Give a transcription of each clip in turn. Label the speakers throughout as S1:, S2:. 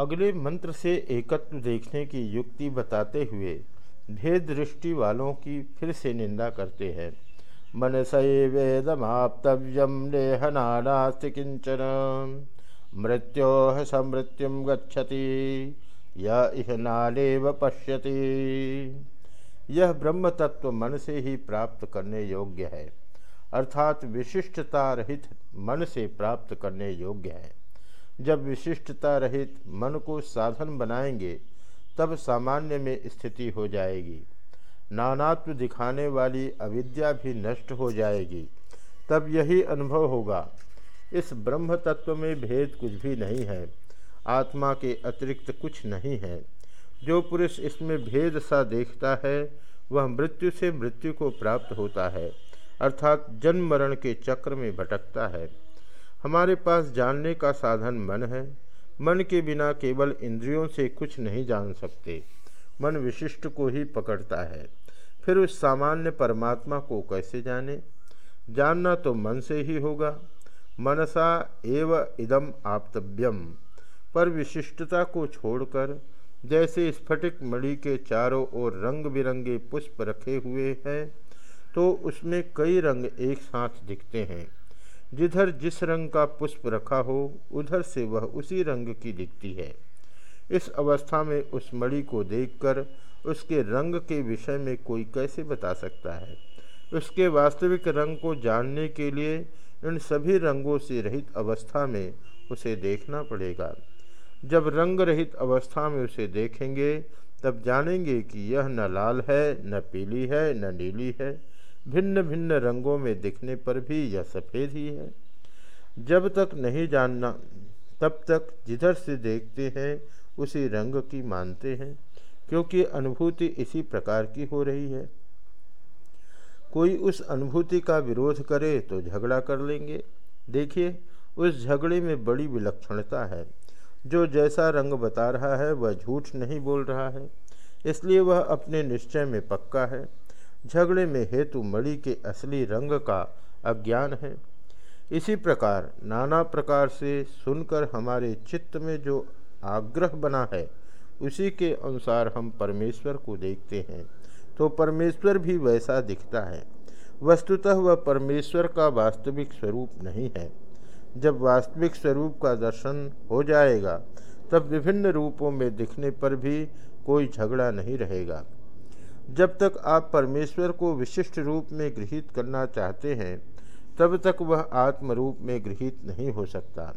S1: अगले मंत्र से एकत्व देखने की युक्ति बताते हुए भेद दृष्टि वालों की फिर से निंदा करते हैं। मन मनसये वेदमाप्तव्यम लेहनानास्ति किंचन मृत्यो समृत्युम गच्छति यह इह नालेव पश्यति। यह ब्रह्म तत्व मन से ही प्राप्त करने योग्य है, अर्थात विशिष्टता रहित मन से प्राप्त करने योग्य है। जब विशिष्टता रहित मन को साधन बनाएँगे, तब सामान्य में स्थिति हो जाएगी। नानात्व दिखाने वाली अविद्या भी नष्ट हो जाएगी। तब यही अनुभव होगा। इस ब्रह्म तत्व में भेद कुछ भी नहीं है। आत्मा के अतिरिक्त कुछ नहीं है। जो पुरुष इसमें भेद सा देखता है, वह मृत्यु से मृत्यु को प्राप्त होता है, अर्थात जन्म मरण के चक्र में भटकता है। हमारे पास जानने का साधन मन है। मन के बिना केवल इंद्रियों से कुछ नहीं जान सकते। मन विशिष्ट को ही पकड़ता है। फिर उस सामान्य परमात्मा को कैसे जाने? जानना तो मन से ही होगा। मनसा एव इदम आप्तव्यम। पर विशिष्टता को छोड़कर जैसे स्फटिक मणि के चारों ओर रंग बिरंगे पुष्प रखे हुए हैं तो उसमें कई रंग एक साथ दिखते हैं। जिधर जिस रंग का पुष्प रखा हो, उधर से वह उसी रंग की दिखती है। इस अवस्था में उस मणि को देखकर उसके रंग के विषय में कोई कैसे बता सकता है? उसके वास्तविक रंग को जानने के लिए इन सभी रंगों से रहित अवस्था में उसे देखना पड़ेगा। जब रंग रहित अवस्था में उसे देखेंगे, तब जानेंगे कि यह न लाल है, न पीली है, न नीली है। भिन्न भिन्न रंगों में दिखने पर भी यह सफ़ेद ही है। जब तक नहीं जानना, तब तक जिधर से देखते हैं, उसी रंग की मानते हैं, क्योंकि अनुभूति इसी प्रकार की हो रही है। कोई उस अनुभूति का विरोध करे तो झगड़ा कर लेंगे। देखिए, उस झगड़े में बड़ी विलक्षणता है। जो जैसा रंग बता रहा है, वह झूठ नहीं बोल रहा है। इसलिए वह अपने निश्चय में पक्का है। झगड़े में हेतु मणि के असली रंग का अज्ञान है। इसी प्रकार, नाना प्रकार से सुनकर हमारे चित्त में जो आग्रह बना है, उसी के अनुसार हम परमेश्वर को देखते हैं। तो परमेश्वर भी वैसा दिखता है। वस्तुतः वह परमेश्वर का वास्तविक स्वरूप नहीं है। जब वास्तविक स्वरूप का दर्शन हो जाएगा, तब विभिन्न रूपों में दिखने पर भी कोई झगड़ा नहीं रहेगा। जब तक आप परमेश्वर को विशिष्ट रूप में गृहित करना चाहते हैं, तब तक वह आत्म रूप में गृहित नहीं हो सकता।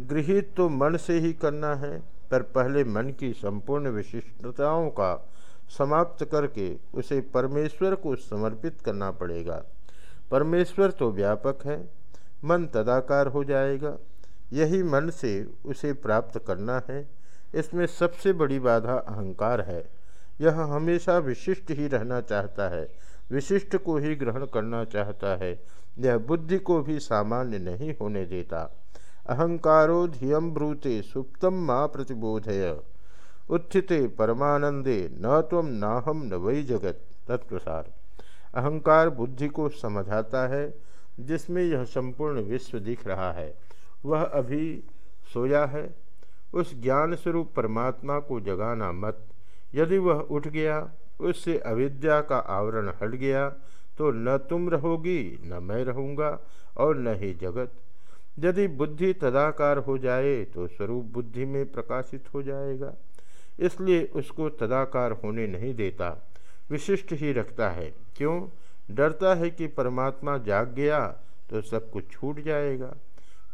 S1: गृहित तो मन से ही करना है, पर पहले मन की संपूर्ण विशिष्टताओं का समाप्त करके उसे परमेश्वर को समर्पित करना पड़ेगा। परमेश्वर तो व्यापक है, मन तदाकार हो जाएगा, यही मन से उसे प्राप्त करना है। इसमें सबसे बड़ी बाधा अहंकार है। यह हमेशा विशिष्ट ही रहना चाहता है, विशिष्ट को ही ग्रहण करना चाहता है। यह बुद्धि को भी सामान्य नहीं होने देता। अहंकारो धियम ब्रूते सुप्तम माँ प्रतिबोधय। उत्थिते परमानंदे न तम नाहम न वही जगत। तत्प्रसार। अहंकार बुद्धि को समझाता है, जिसमें यह संपूर्ण विश्व दिख रहा है। वह अभी सोया है। उस ज्ञान स्वरूप परमात्मा को जगाना मत। यदि वह उठ गया, उससे अविद्या का आवरण हट गया तो न तुम रहोगी, न मैं रहूँगा, और न ही जगत। यदि बुद्धि तदाकार हो जाए तो स्वरूप बुद्धि में प्रकाशित हो जाएगा। इसलिए उसको तदाकार होने नहीं देता, विशिष्ट ही रखता है। क्यों? डरता है कि परमात्मा जाग गया तो सब कुछ छूट जाएगा।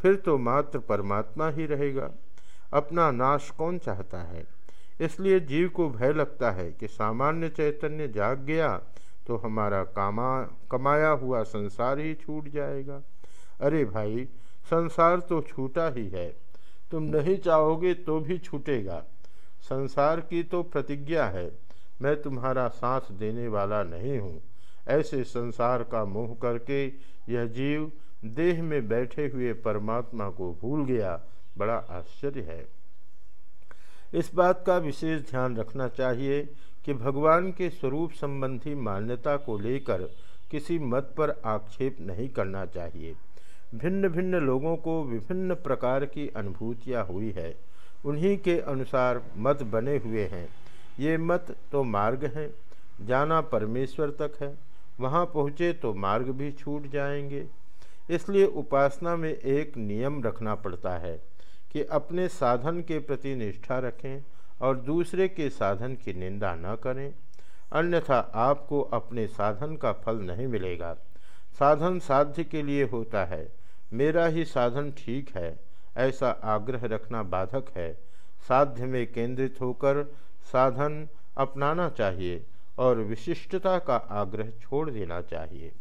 S1: फिर तो मात्र परमात्मा ही रहेगा। अपना नाश कौन चाहता है? इसलिए जीव को भय लगता है कि सामान्य चैतन्य जाग गया तो हमारा कामा, कमाया हुआ संसार ही छूट जाएगा। अरे भाई, संसार तो छूटा ही है। तुम नहीं चाहोगे तो भी छूटेगा। संसार की तो प्रतिज्ञा है, मैं तुम्हारा साथ देने वाला नहीं हूँ। ऐसे संसार का मोह करके यह जीव देह में बैठे हुए परमात्मा को भूल गया, बड़ा आश्चर्य है। इस बात का विशेष ध्यान रखना चाहिए कि भगवान के स्वरूप संबंधी मान्यता को लेकर किसी मत पर आक्षेप नहीं करना चाहिए। भिन्न भिन्न लोगों को विभिन्न प्रकार की अनुभूतियाँ हुई है। उन्हीं के अनुसार मत बने हुए हैं। ये मत तो मार्ग हैं, जाना परमेश्वर तक है, वहाँ पहुँचे तो मार्ग भी छूट जाएँगे। इसलिए उपासना में एक नियम रखना पड़ता है। कि अपने साधन के प्रति निष्ठा रखें और दूसरे के साधन की निंदा न करें। अन्यथा आपको अपने साधन का फल नहीं मिलेगा। साधन साध्य के लिए होता है। मेरा ही साधन ठीक है, ऐसा आग्रह रखना बाधक है। साध्य में केंद्रित होकर साधन अपनाना चाहिए और विशिष्टता का आग्रह छोड़ देना चाहिए।